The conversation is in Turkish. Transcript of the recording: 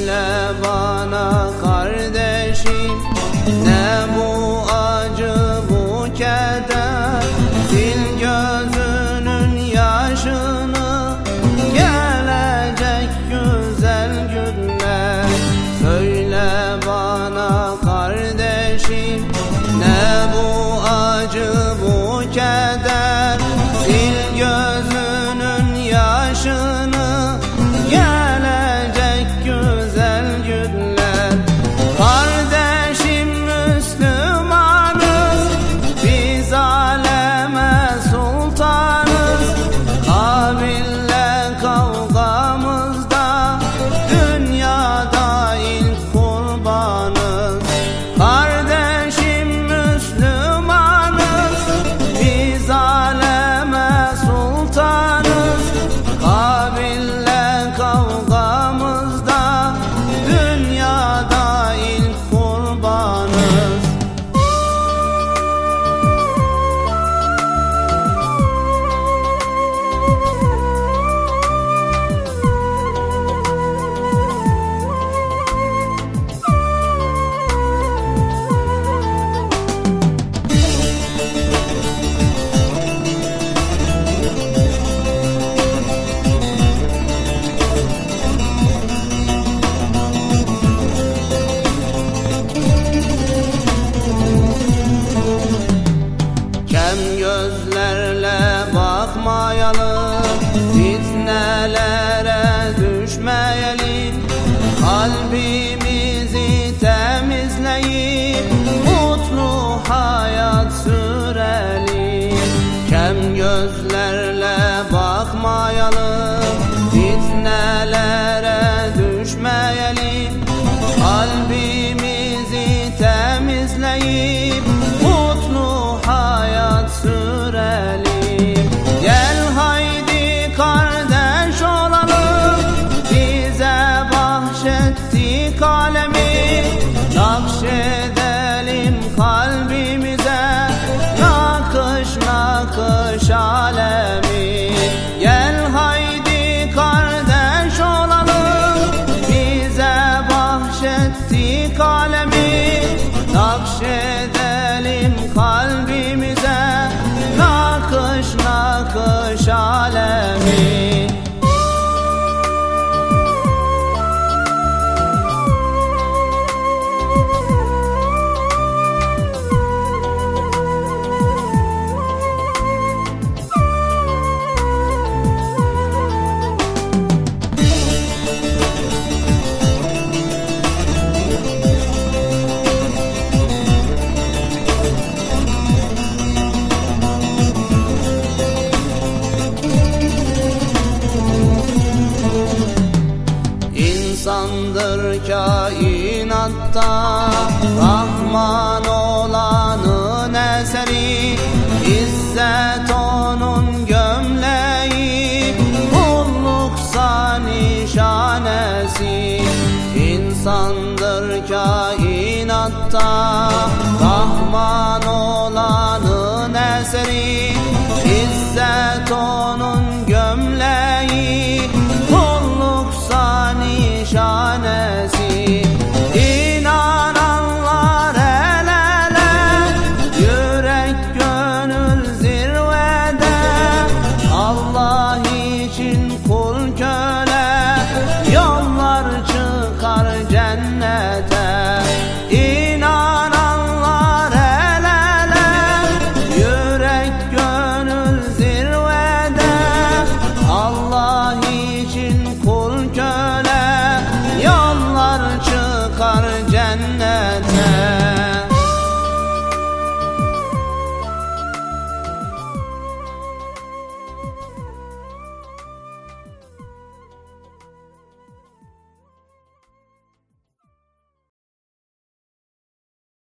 love. olmayalım Fitnelere düşmeyelim. Kalbimizi temizleyip Mutlu hayat sürelim. Kem gözlerle bakmayalım Fitne kainatta Rahman olanın eseri İzzet onun gömleği Kulluksa nişanesi İnsandır kainatta Rahman olanın eseri İzzet onun